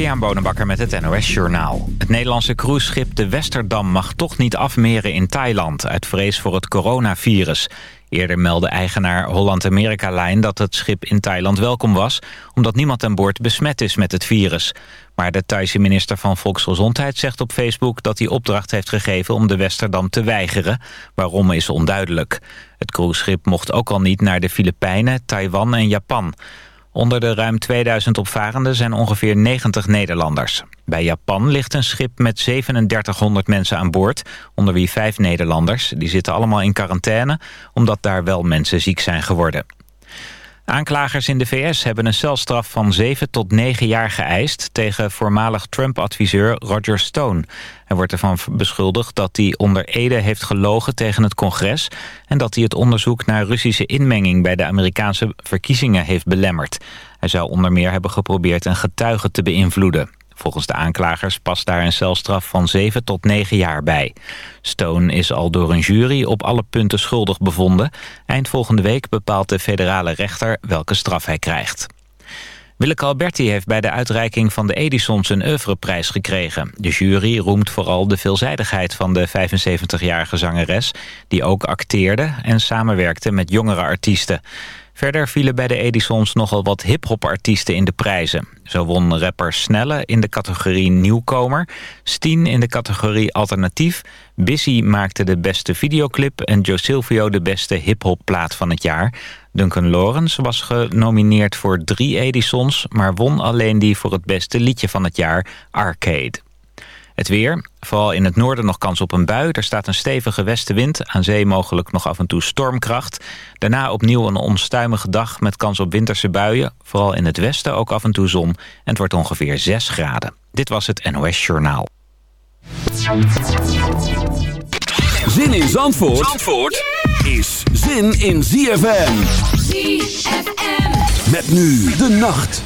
Christian Bonenbakker met het NOS Journaal. Het Nederlandse cruiseschip de Westerdam mag toch niet afmeren in Thailand... uit vrees voor het coronavirus. Eerder meldde eigenaar Holland-Amerika-lijn dat het schip in Thailand welkom was... omdat niemand aan boord besmet is met het virus. Maar de Thaise minister van Volksgezondheid zegt op Facebook... dat hij opdracht heeft gegeven om de Westerdam te weigeren. Waarom is onduidelijk. Het cruiseschip mocht ook al niet naar de Filipijnen, Taiwan en Japan... Onder de ruim 2000 opvarenden zijn ongeveer 90 Nederlanders. Bij Japan ligt een schip met 3700 mensen aan boord, onder wie vijf Nederlanders. Die zitten allemaal in quarantaine, omdat daar wel mensen ziek zijn geworden. Aanklagers in de VS hebben een celstraf van 7 tot 9 jaar geëist... tegen voormalig Trump-adviseur Roger Stone. Hij wordt ervan beschuldigd dat hij onder Ede heeft gelogen tegen het congres... en dat hij het onderzoek naar Russische inmenging... bij de Amerikaanse verkiezingen heeft belemmerd. Hij zou onder meer hebben geprobeerd een getuige te beïnvloeden. Volgens de aanklagers past daar een celstraf van 7 tot 9 jaar bij. Stone is al door een jury op alle punten schuldig bevonden. Eind volgende week bepaalt de federale rechter welke straf hij krijgt. Willeke Alberti heeft bij de uitreiking van de Edisons een oeuvreprijs gekregen. De jury roemt vooral de veelzijdigheid van de 75-jarige zangeres... die ook acteerde en samenwerkte met jongere artiesten. Verder vielen bij de Edisons nogal wat hip-hop artiesten in de prijzen. Zo won rapper Snelle in de categorie Nieuwkomer, Steen in de categorie Alternatief, Bissy maakte de beste videoclip en Joe Silvio de beste hip-hop plaat van het jaar. Duncan Lawrence was genomineerd voor drie Edisons, maar won alleen die voor het beste liedje van het jaar, Arcade. Het weer, vooral in het noorden nog kans op een bui. Er staat een stevige westenwind, aan zee mogelijk nog af en toe stormkracht. Daarna opnieuw een onstuimige dag met kans op winterse buien. Vooral in het westen ook af en toe zon. En het wordt ongeveer 6 graden. Dit was het NOS Journaal. Zin in Zandvoort, Zandvoort is zin in ZFM. ZFM. Met nu de nacht.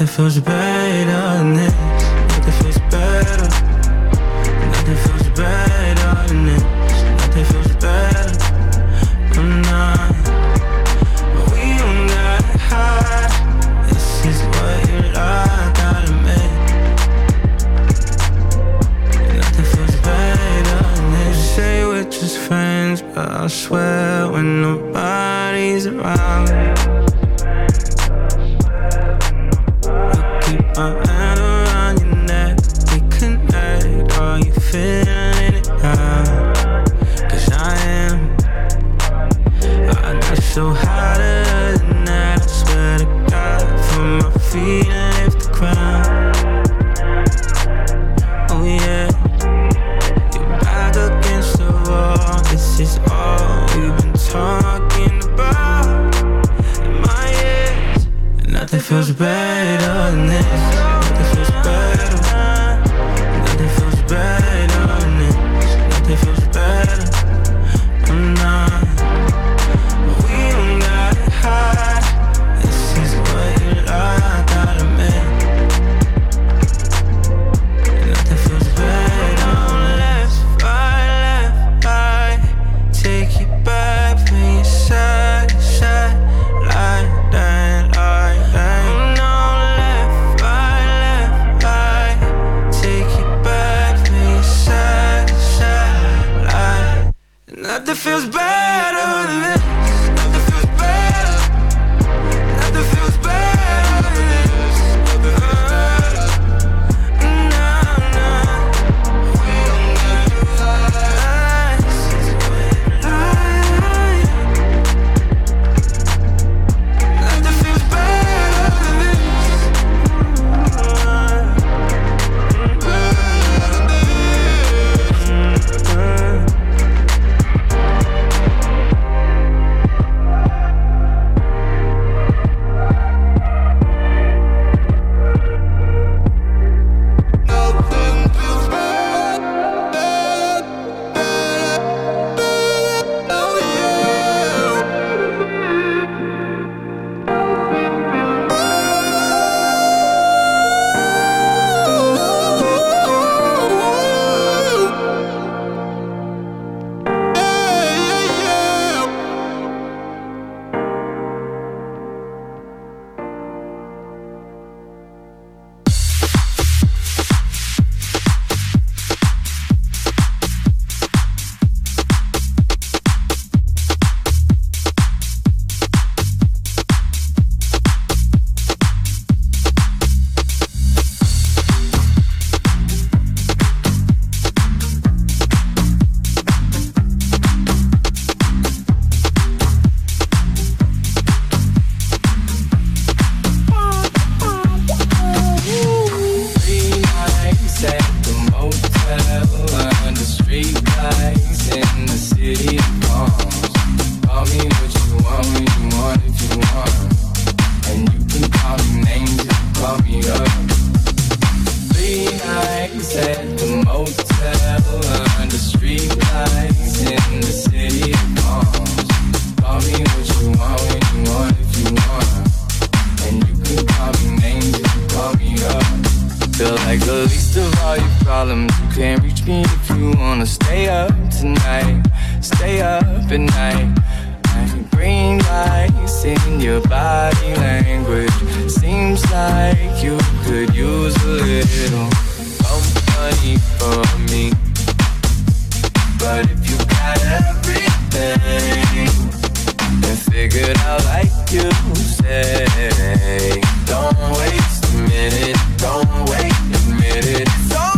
Is all we've Like the least of all your problems. You can't reach me if you wanna stay up tonight. Stay up at night. I green lights in your body language. Seems like you could use a little company for me. But if you got everything and figured out like you say, don't waste Admit it, don't wait, admit it. Don't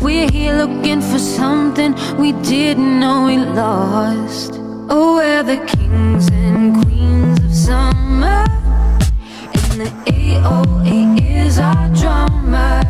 We're here looking for something we didn't know we lost. Oh, we're the kings and queens of summer. And the AOA is our drummer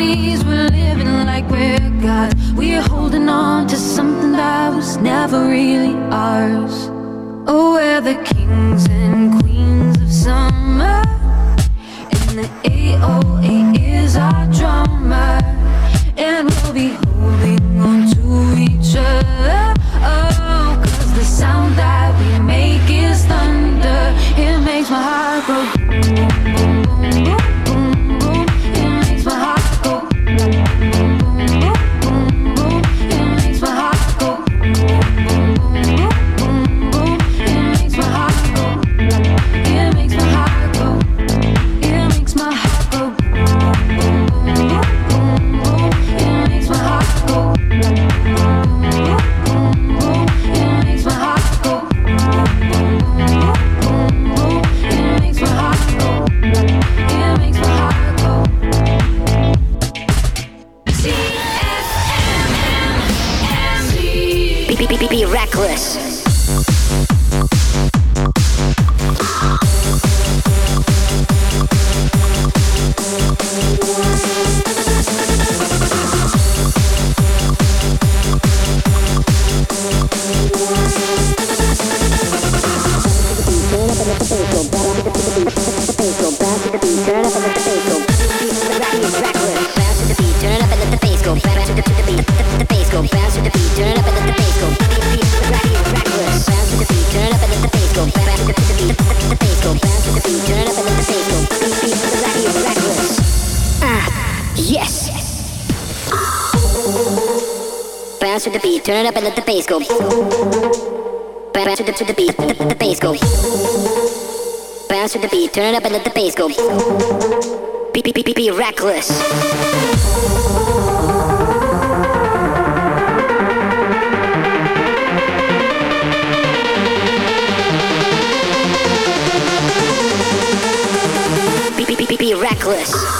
Bodies, we're living like we're God. We're holding on to something that was never really ours. Oh, we're the kings and queens of summer. And the AOA is our drummer. The, beat, the, the bass go. Bounce to the beat, turn it up and let the bass go. Be, be, be, be, be reckless. Be, be, be, be, be reckless.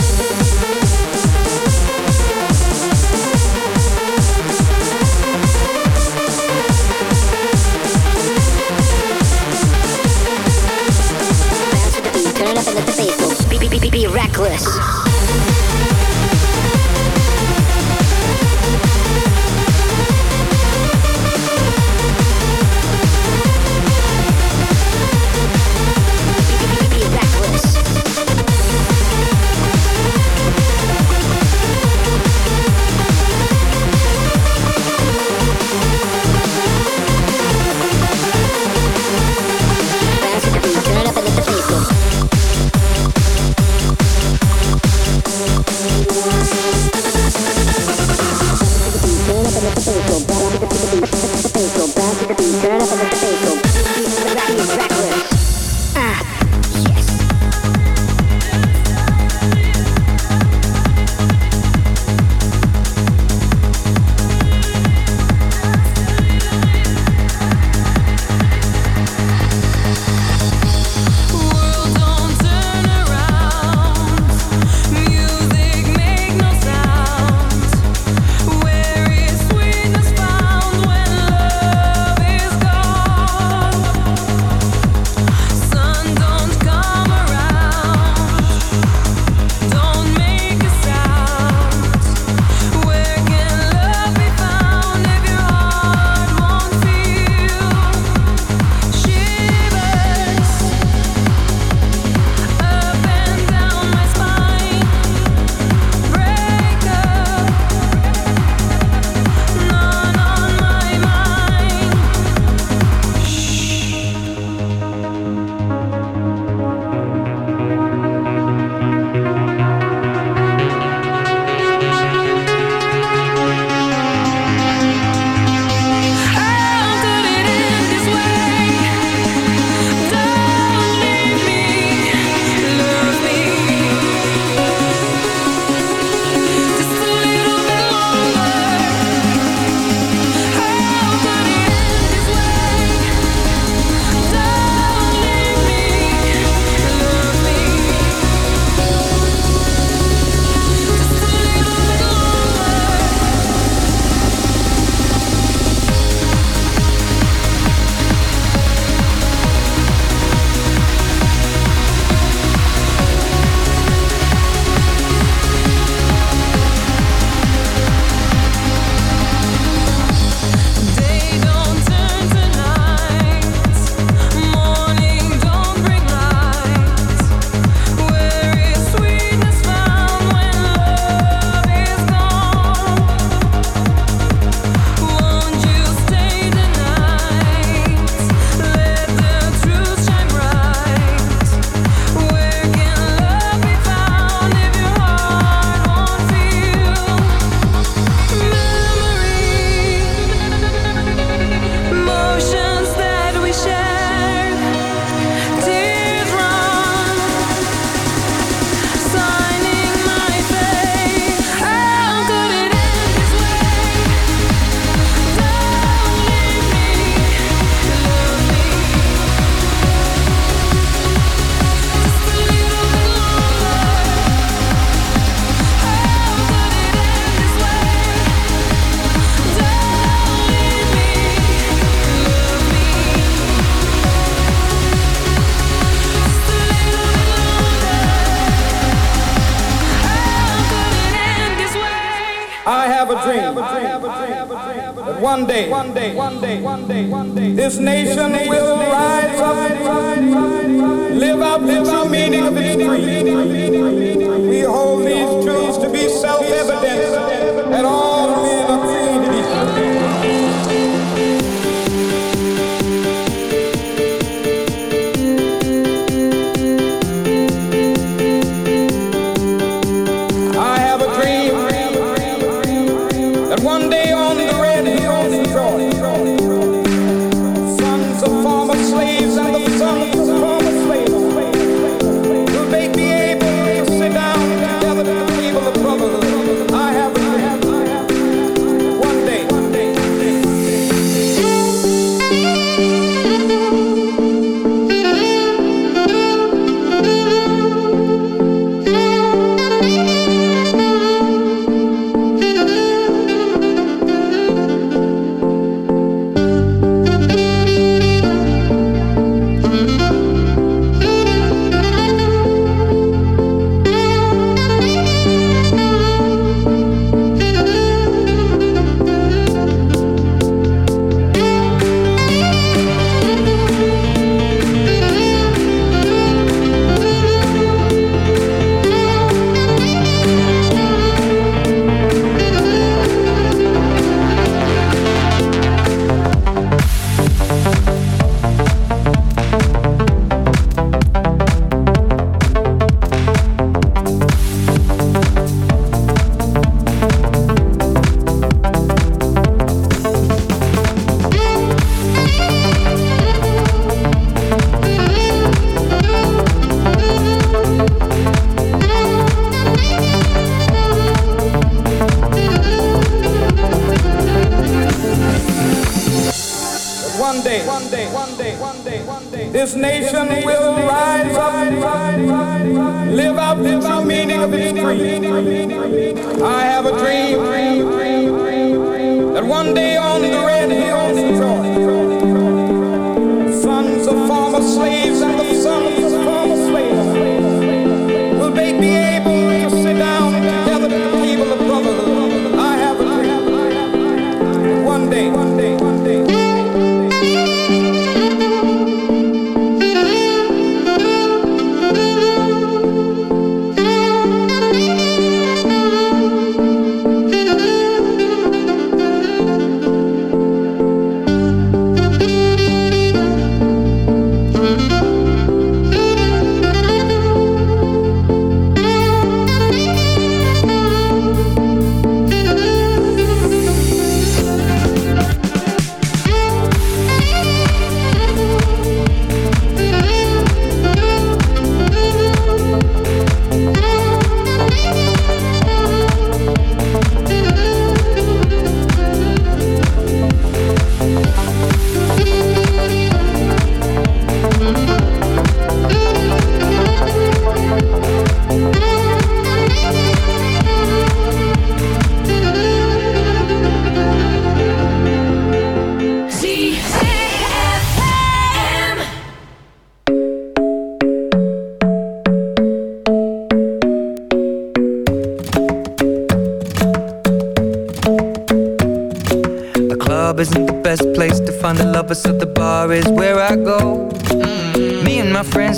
one day, one day, one day, one day, this nation will rise.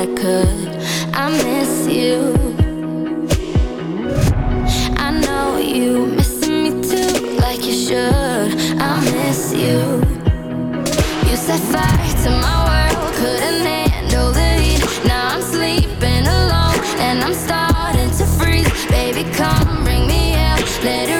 I could. I miss you. I know you missing me too, like you should. I miss you. You set fire to my world, couldn't handle the heat. Now I'm sleeping alone and I'm starting to freeze. Baby, come bring me out. Let it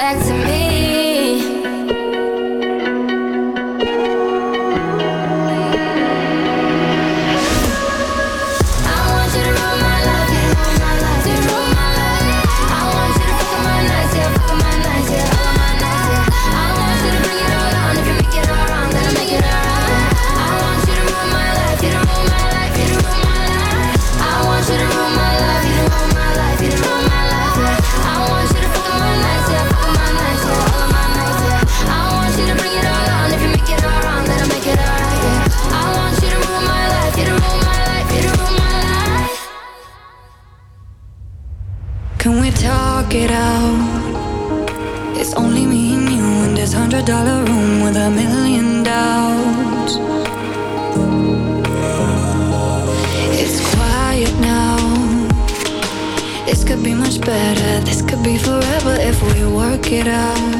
back to me. get out.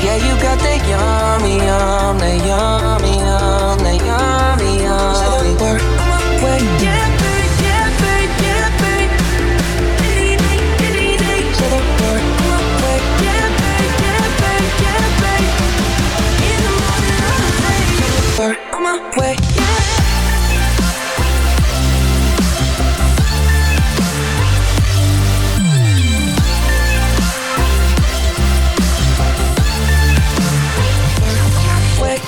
Yeah, you got that yummy, yum, that yummy, yum, that yummy, yummy. Say the word, word, yeah.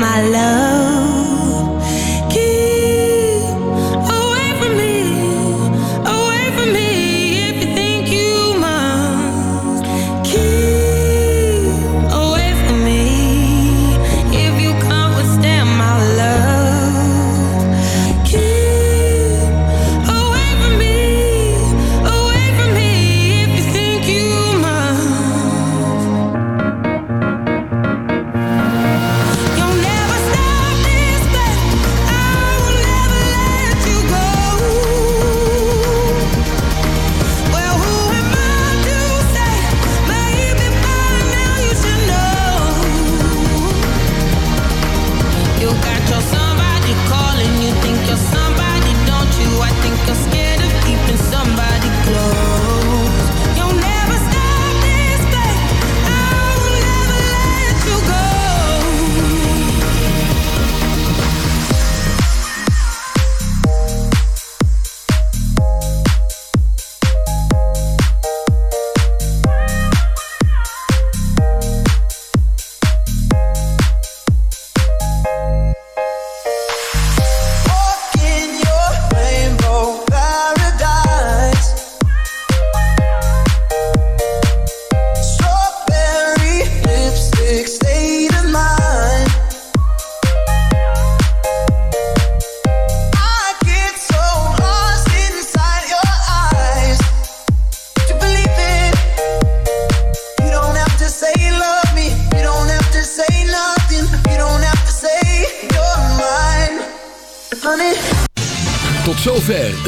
my love.